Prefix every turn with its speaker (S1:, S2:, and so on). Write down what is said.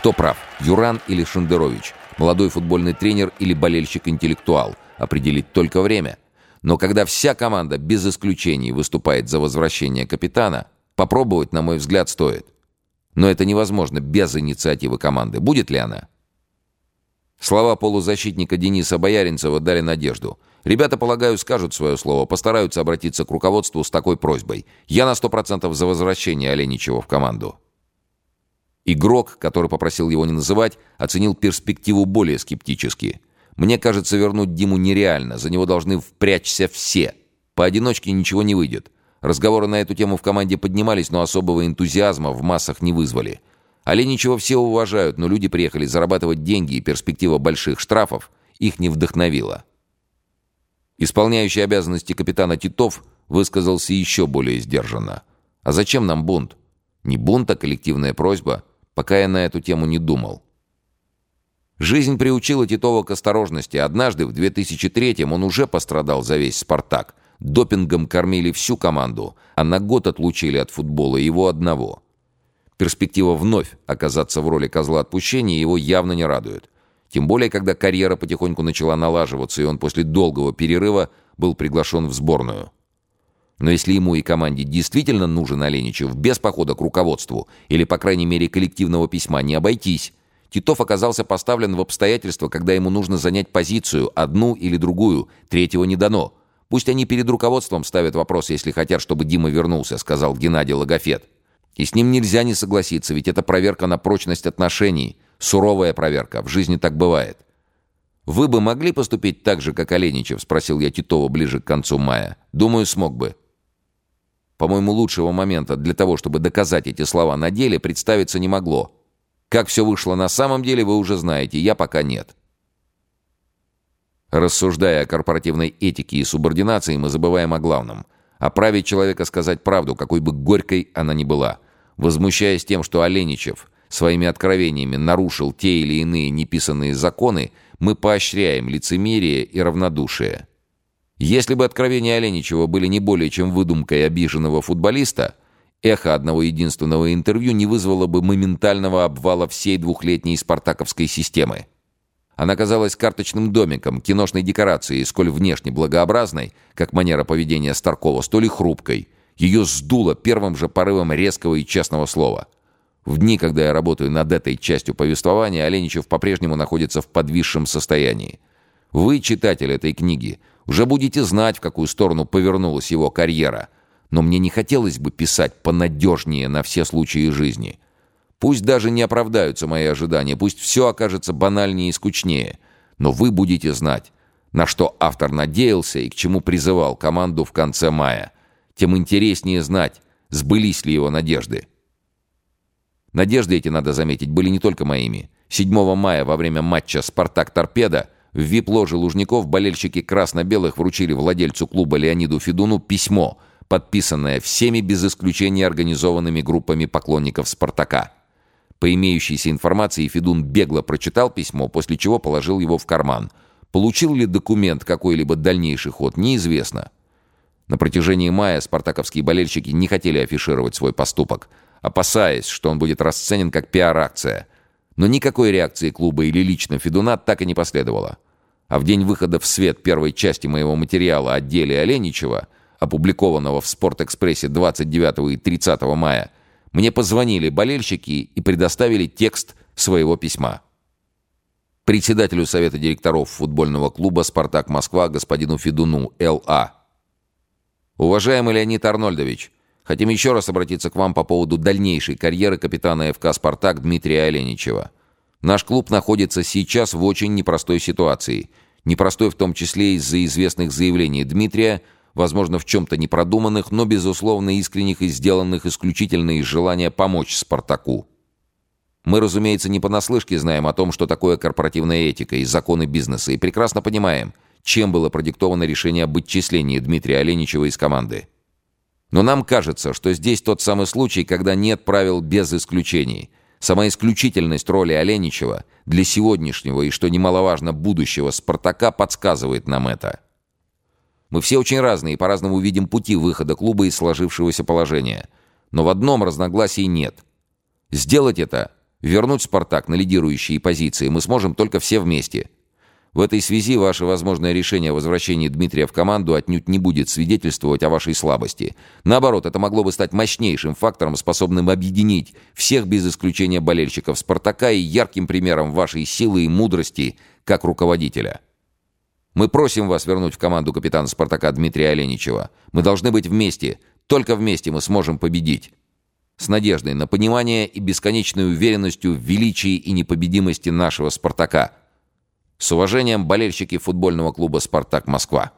S1: Кто прав, Юран или Шендерович? Молодой футбольный тренер или болельщик-интеллектуал? Определить только время. Но когда вся команда без исключений выступает за возвращение капитана, попробовать, на мой взгляд, стоит. Но это невозможно без инициативы команды. Будет ли она? Слова полузащитника Дениса Бояринцева дали надежду. Ребята, полагаю, скажут свое слово, постараются обратиться к руководству с такой просьбой. Я на сто процентов за возвращение Оленичева в команду. Игрок, который попросил его не называть, оценил перспективу более скептически. Мне кажется, вернуть Диму нереально, за него должны впрячься все. Поодиночке ничего не выйдет. Разговоры на эту тему в команде поднимались, но особого энтузиазма в массах не вызвали. Оленичева все уважают, но люди приехали зарабатывать деньги, и перспектива больших штрафов их не вдохновила. Исполняющий обязанности капитана Титов высказался еще более сдержанно. «А зачем нам бунт? Не бунт, а коллективная просьба. Пока я на эту тему не думал». Жизнь приучила Титова к осторожности. Однажды, в 2003-м, он уже пострадал за весь «Спартак». Допингом кормили всю команду, а на год отлучили от футбола его одного – Перспектива вновь оказаться в роли козла отпущения его явно не радует. Тем более, когда карьера потихоньку начала налаживаться, и он после долгого перерыва был приглашен в сборную. Но если ему и команде действительно нужен Оленичев без похода к руководству или, по крайней мере, коллективного письма, не обойтись, Титов оказался поставлен в обстоятельства, когда ему нужно занять позицию, одну или другую, третьего не дано. Пусть они перед руководством ставят вопрос, если хотят, чтобы Дима вернулся, сказал Геннадий Логофет. И с ним нельзя не согласиться, ведь это проверка на прочность отношений. Суровая проверка. В жизни так бывает. «Вы бы могли поступить так же, как Оленичев?» — спросил я Титова ближе к концу мая. «Думаю, смог бы». По-моему, лучшего момента для того, чтобы доказать эти слова на деле, представиться не могло. Как все вышло на самом деле, вы уже знаете, я пока нет. Рассуждая о корпоративной этике и субординации, мы забываем о главном — о праве человека сказать правду, какой бы горькой она ни была. Возмущаясь тем, что Оленичев своими откровениями нарушил те или иные неписанные законы, мы поощряем лицемерие и равнодушие. Если бы откровения Оленичева были не более чем выдумкой обиженного футболиста, эхо одного единственного интервью не вызвало бы моментального обвала всей двухлетней спартаковской системы. Она казалась карточным домиком, киношной декорацией, сколь внешне благообразной, как манера поведения Старкова, столь и хрупкой. Ее сдуло первым же порывом резкого и честного слова. В дни, когда я работаю над этой частью повествования, Оленичев по-прежнему находится в подвисшем состоянии. Вы, читатель этой книги, уже будете знать, в какую сторону повернулась его карьера. Но мне не хотелось бы писать понадежнее на все случаи жизни. Пусть даже не оправдаются мои ожидания, пусть все окажется банальнее и скучнее, но вы будете знать, на что автор надеялся и к чему призывал команду в конце мая. Тем интереснее знать, сбылись ли его надежды. Надежды эти, надо заметить, были не только моими. 7 мая во время матча «Спартак-Торпедо» в вип-ложе Лужников болельщики красно-белых вручили владельцу клуба Леониду Федуну письмо, подписанное всеми без исключения организованными группами поклонников «Спартака». По имеющейся информации, Федун бегло прочитал письмо, после чего положил его в карман. Получил ли документ какой-либо дальнейший ход, неизвестно. На протяжении мая спартаковские болельщики не хотели афишировать свой поступок, опасаясь, что он будет расценен как пиар-акция. Но никакой реакции клуба или лично Федуна так и не последовало. А в день выхода в свет первой части моего материала о деле Оленичева, опубликованного в «Спортэкспрессе» 29 и 30 мая, мне позвонили болельщики и предоставили текст своего письма. Председателю Совета директоров футбольного клуба «Спартак Москва» господину Федуну Л.А. Уважаемый Леонид Арнольдович, хотим еще раз обратиться к вам по поводу дальнейшей карьеры капитана ФК «Спартак» Дмитрия Оленичева. Наш клуб находится сейчас в очень непростой ситуации. Непростой в том числе из-за известных заявлений Дмитрия – возможно, в чем-то непродуманных, но, безусловно, искренних и сделанных исключительно из желания помочь Спартаку. Мы, разумеется, не понаслышке знаем о том, что такое корпоративная этика и законы бизнеса, и прекрасно понимаем, чем было продиктовано решение об отчислении Дмитрия Оленичева из команды. Но нам кажется, что здесь тот самый случай, когда нет правил без исключений. Сама исключительность роли Оленичева для сегодняшнего и, что немаловажно, будущего «Спартака» подсказывает нам это. Мы все очень разные и по-разному видим пути выхода клуба из сложившегося положения. Но в одном разногласий нет. Сделать это Вернуть «Спартак» на лидирующие позиции мы сможем только все вместе. В этой связи ваше возможное решение о возвращении Дмитрия в команду отнюдь не будет свидетельствовать о вашей слабости. Наоборот, это могло бы стать мощнейшим фактором, способным объединить всех без исключения болельщиков «Спартака» и ярким примером вашей силы и мудрости как руководителя. Мы просим вас вернуть в команду капитана «Спартака» Дмитрия Оленичева. Мы должны быть вместе. Только вместе мы сможем победить с надеждой на понимание и бесконечной уверенностью в величии и непобедимости нашего «Спартака». С уважением, болельщики футбольного клуба «Спартак Москва».